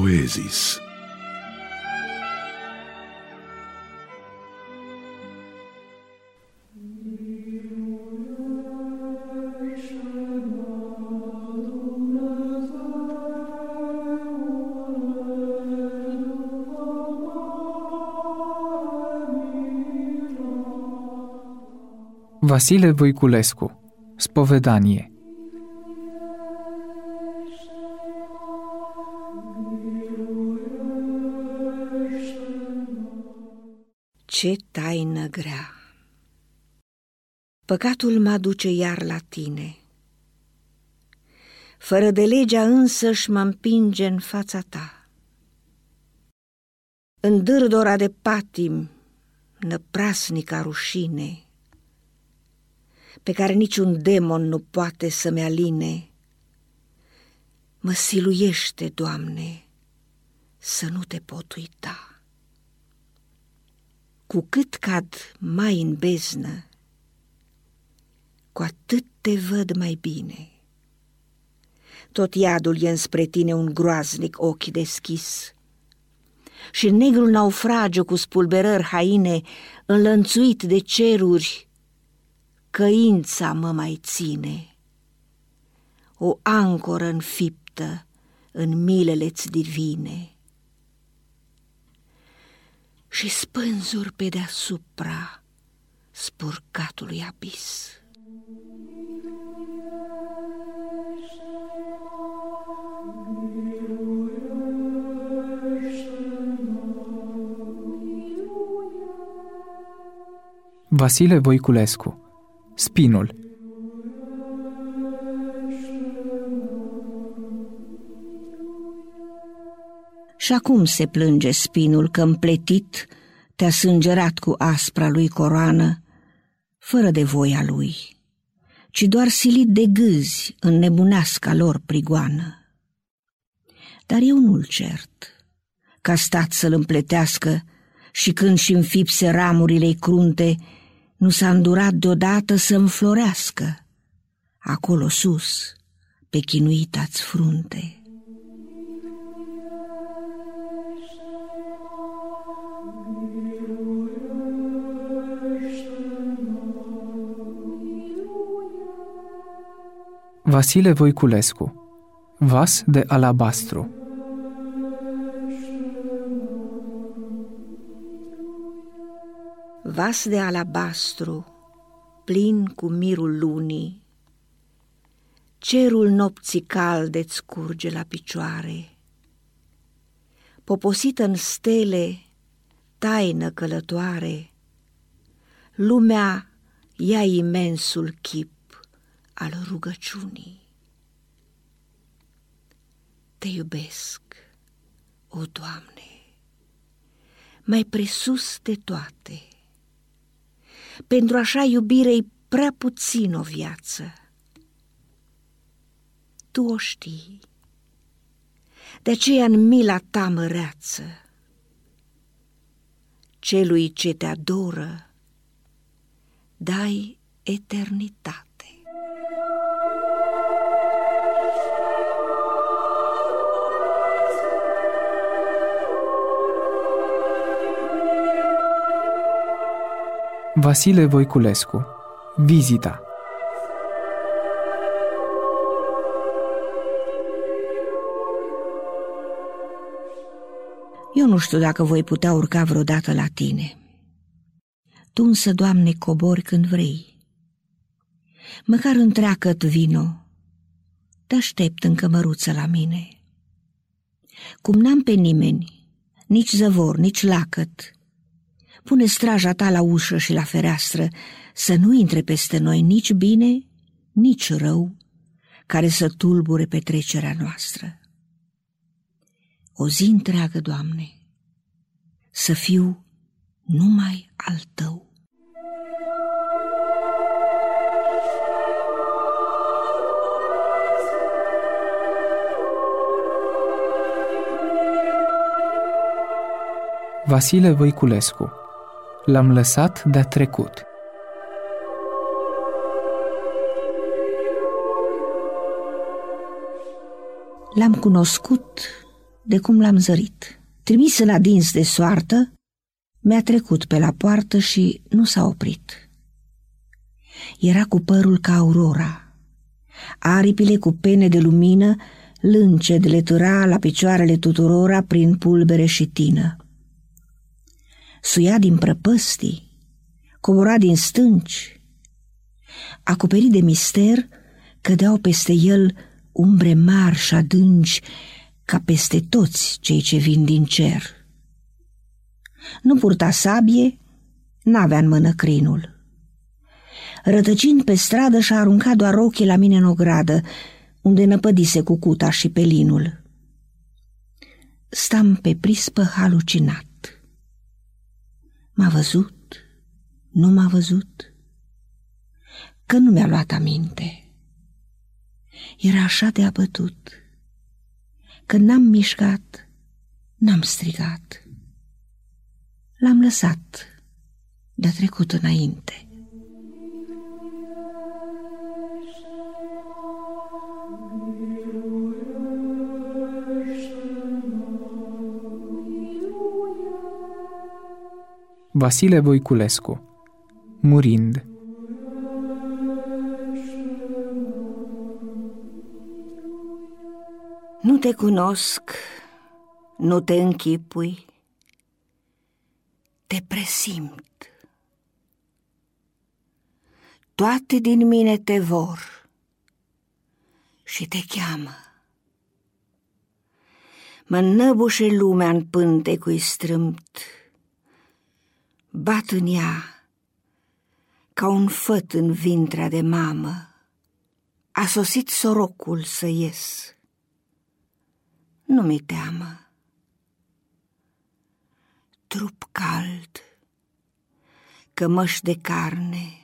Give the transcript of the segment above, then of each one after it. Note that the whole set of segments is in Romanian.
poezis. Vasile Voiculescu Spovedanie Ce taină grea! Păcatul mă duce iar la tine. Fără de legea însăși mă împinge în fața ta. În dârdora de patim, năprasnica rușine, pe care niciun demon nu poate să-mi aline, mă siluiește, Doamne, să nu te pot uita. Cu cât cad mai în beznă, cu atât te văd mai bine. Tot iadul e înspre tine un groaznic ochi deschis și negrul naufragiu cu spulberări haine, înlănțuit de ceruri, căința mă mai ține. O ancoră înfiptă în milele-ți divine și spânzuri pe deasupra spurcatului abis. Vasile Voiculescu Spinul Și acum se plânge spinul că împletit te-a sângerat cu aspra lui coroană, fără de voia lui, ci doar silit de gâzi în nebuneasca lor prigoană. Dar eu nu-l cert, ca stat să-l împletească și când și înfipse ramurile crunte, nu s-a îndurat deodată să înflorească, acolo sus, pe chinuita-ți frunte. Vasile Voiculescu Vas de alabastru. Vas de alabastru, plin cu mirul lunii, Cerul nopții calde-ți curge la picioare, Poposită în stele, taină călătoare, Lumea ia imensul chip al rugăciunii. Te iubesc, o Doamne, mai presus de toate. Pentru așa iubire e prea puțin o viață. Tu o știi, de aceea în mila ta măreață, celui ce te adoră, dai eternitate. Vasile Voiculescu Vizita Eu nu știu dacă voi putea urca vreodată la tine. Tu însă, Doamne, cobori când vrei. Măcar întreagă-t vino, te aștept în cămăruță la mine. Cum n-am pe nimeni, nici zăvor, nici lacăt, Pune straja ta la ușă și la fereastră să nu intre peste noi nici bine, nici rău, care să tulbure petrecerea noastră. O zi întreagă, Doamne, să fiu numai al Tău. Vasile Voiculescu L-am lăsat de-a trecut. L-am cunoscut de cum l-am zărit. Trimis în adins de soartă, mi-a trecut pe la poartă și nu s-a oprit. Era cu părul ca aurora. Aripile cu pene de lumină lânce de letura la picioarele tuturora prin pulbere și tină. Suia din prăpăstii, cobora din stânci. Acoperit de mister, cădeau peste el umbre mari și adânci, ca peste toți cei ce vin din cer. Nu purta sabie, n-avea în mână crinul. Rătăcind pe stradă și-a aruncat doar ochii la mine în ogradă, unde năpădise cu cuta și pelinul. Stam pe prispă halucinat. M-a văzut, nu m-a văzut, că nu mi-a luat aminte. Era așa de abătut, că n-am mișcat, n-am strigat. L-am lăsat, de trecut înainte. Vasile Voiculescu Murind Nu te cunosc, nu te închipui, te presimt. Toate din mine te vor și te cheamă. Mă năbușe lumea în pântecui strâmt, bat în ea ca un făt în vintrea de mamă. A sosit sorocul să ies. Nu mi teamă. Trup cald, cămăși de carne,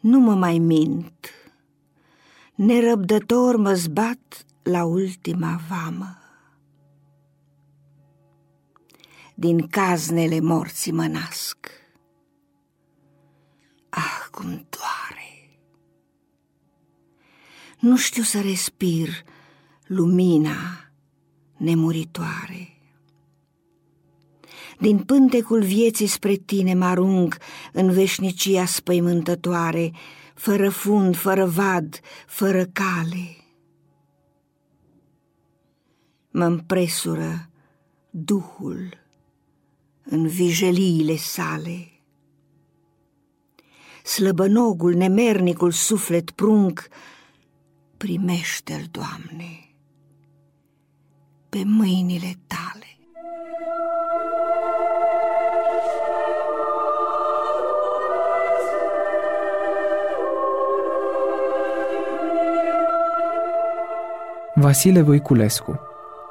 nu mă mai mint, nerăbdător mă zbat la ultima vamă. Din caznele morții mă nasc. Ah, cum doare! Nu știu să respir lumina nemuritoare. Din pântecul vieții spre tine mă arunc în veșnicia spăimântătoare, fără fund, fără vad, fără cale. Mă împresură Duhul în vijeliile sale. Slăbănogul, nemernicul suflet prunc, primește-l, Doamne, pe mâinile tale. Vasile Voiculescu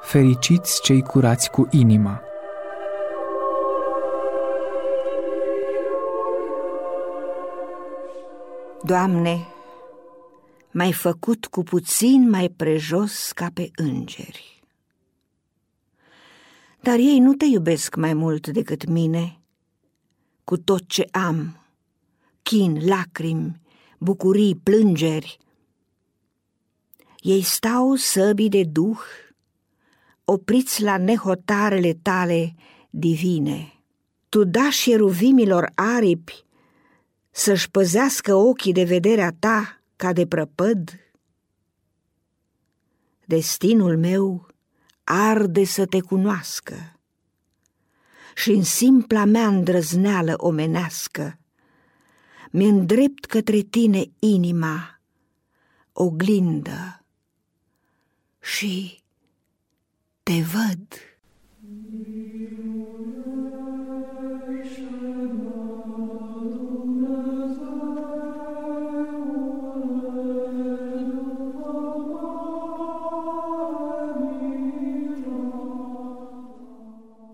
Fericiți cei curați cu inima Doamne, m-ai făcut cu puțin mai prejos ca pe îngeri. Dar ei nu te iubesc mai mult decât mine, cu tot ce am, chin, lacrimi, bucurii, plângeri. Ei stau săbii de duh, opriți la nehotarele tale divine. Tu da șeruvimilor aripi să-și păzească ochii de vederea ta ca de prăpăd? Destinul meu arde să te cunoască și în simpla mea îndrăzneală omenească mi îndrept către tine inima, oglindă și te văd.